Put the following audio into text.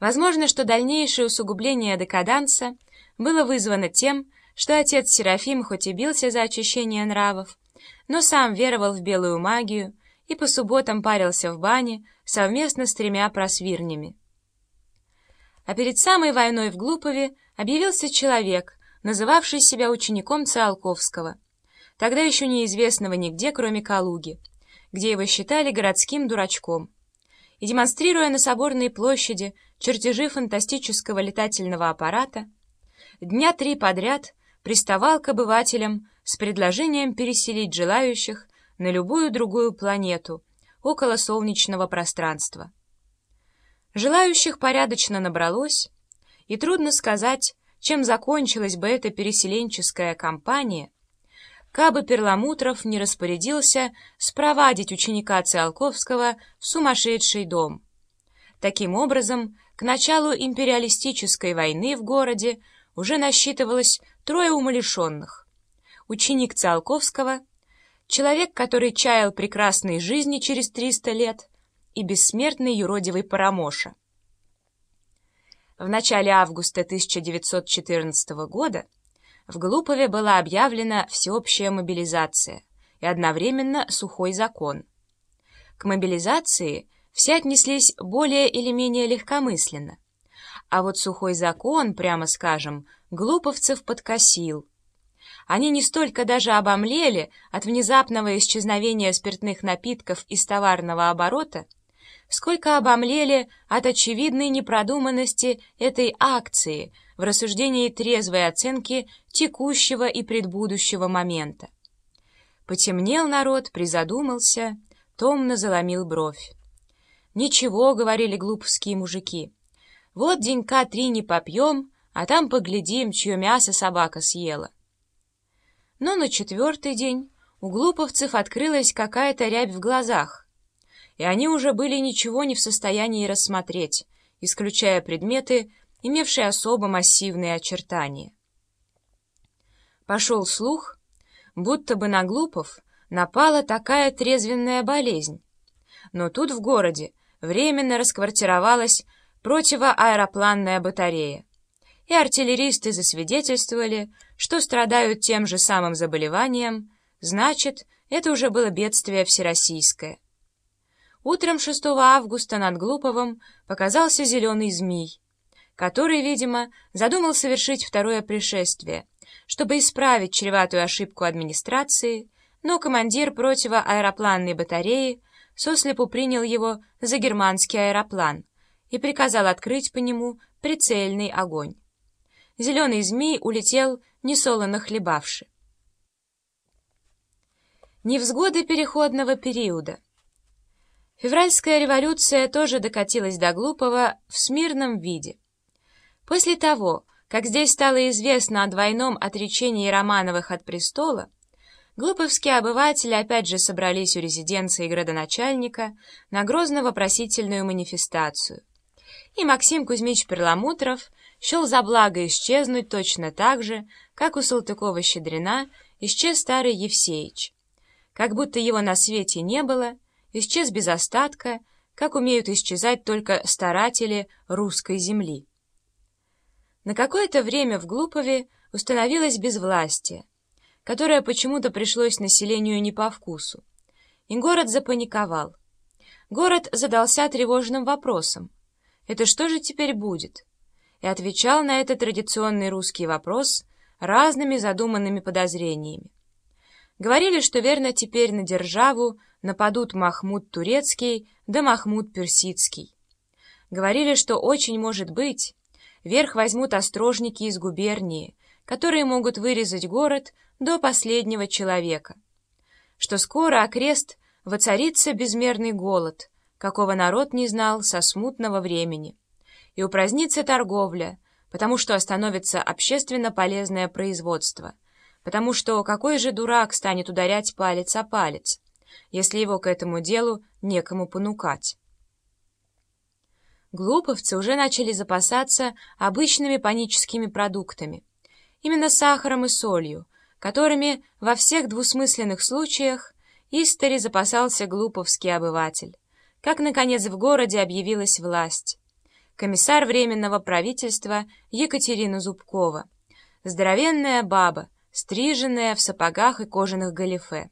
Возможно, что дальнейшее усугубление декаданса было вызвано тем, что отец Серафим хоть и бился за очищение нравов, но сам веровал в белую магию и по субботам парился в бане совместно с тремя просвирнями. А перед самой войной в Глупове объявился человек, называвший себя учеником Циолковского, тогда еще неизвестного нигде, кроме Калуги, где его считали городским дурачком. И демонстрируя на Соборной площади чертежи фантастического летательного аппарата, дня три подряд приставал к обывателям с предложением переселить желающих на любую другую планету около солнечного пространства. Желающих порядочно набралось, и трудно сказать, чем закончилась бы эта переселенческая кампания, кабы Перламутров не распорядился спровадить ученика Циолковского в сумасшедший дом. Таким образом, к началу империалистической войны в городе уже насчитывалось трое умалишенных. Ученик Циолковского, человек, который чаял прекрасной жизни через 300 лет, и бессмертный юродивый Парамоша. В начале августа 1914 года в Глупове была объявлена всеобщая мобилизация и одновременно сухой закон. К мобилизации все отнеслись более или менее легкомысленно, а вот сухой закон, прямо скажем, глуповцев подкосил. Они не столько даже обомлели от внезапного исчезновения спиртных напитков из товарного оборота, сколько обомлели от очевидной непродуманности этой акции в рассуждении трезвой оценки текущего и предбудущего момента. Потемнел народ, призадумался, томно заломил бровь. «Ничего», — говорили глуповские мужики, — «вот денька три не попьем, а там поглядим, чье мясо собака съела». Но на четвертый день у глуповцев открылась какая-то рябь в глазах, и они уже были ничего не в состоянии рассмотреть, исключая предметы, имевшие особо массивные очертания. Пошел слух, будто бы на глупов напала такая трезвенная болезнь, но тут в городе временно расквартировалась противоаэропланная батарея, и артиллеристы засвидетельствовали, что страдают тем же самым заболеванием, значит, это уже было бедствие всероссийское. Утром 6 августа над Глуповым показался зеленый змей, который, видимо, задумал совершить второе пришествие, чтобы исправить чреватую ошибку администрации, но командир противоаэропланной батареи сослепу принял его за германский аэроплан и приказал открыть по нему прицельный огонь. Зеленый змей улетел, несолоно хлебавши. Невзгоды переходного периода — Февральская революция тоже докатилась до глупого в смирном виде. После того, как здесь стало известно о двойном отречении Романовых от престола, глуповские обыватели опять же собрались у резиденции градоначальника на грозно-вопросительную манифестацию. И Максим Кузьмич Перламутров счел за благо исчезнуть точно так же, как у Салтыкова-Щедрина исчез старый Евсеич. Как будто его на свете не было — исчез без остатка, как умеют исчезать только старатели русской земли. На какое-то время в Глупове установилось безвластие, которое почему-то пришлось населению не по вкусу, и город запаниковал. Город задался тревожным вопросом «Это что же теперь будет?» и отвечал на этот традиционный русский вопрос разными задуманными подозрениями. Говорили, что верно теперь на державу нападут Махмуд Турецкий да Махмуд Персидский. Говорили, что очень может быть, верх возьмут острожники из губернии, которые могут вырезать город до последнего человека. Что скоро окрест воцарится безмерный голод, какого народ не знал со смутного времени, и упразднится торговля, потому что остановится общественно полезное производство — потому что какой же дурак станет ударять палец о палец, если его к этому делу некому понукать? Глуповцы уже начали запасаться обычными паническими продуктами, именно сахаром и солью, которыми во всех двусмысленных случаях истори запасался глуповский обыватель, как, наконец, в городе объявилась власть, комиссар Временного правительства Екатерина Зубкова, здоровенная баба, стриженная в сапогах и кожаных галифе.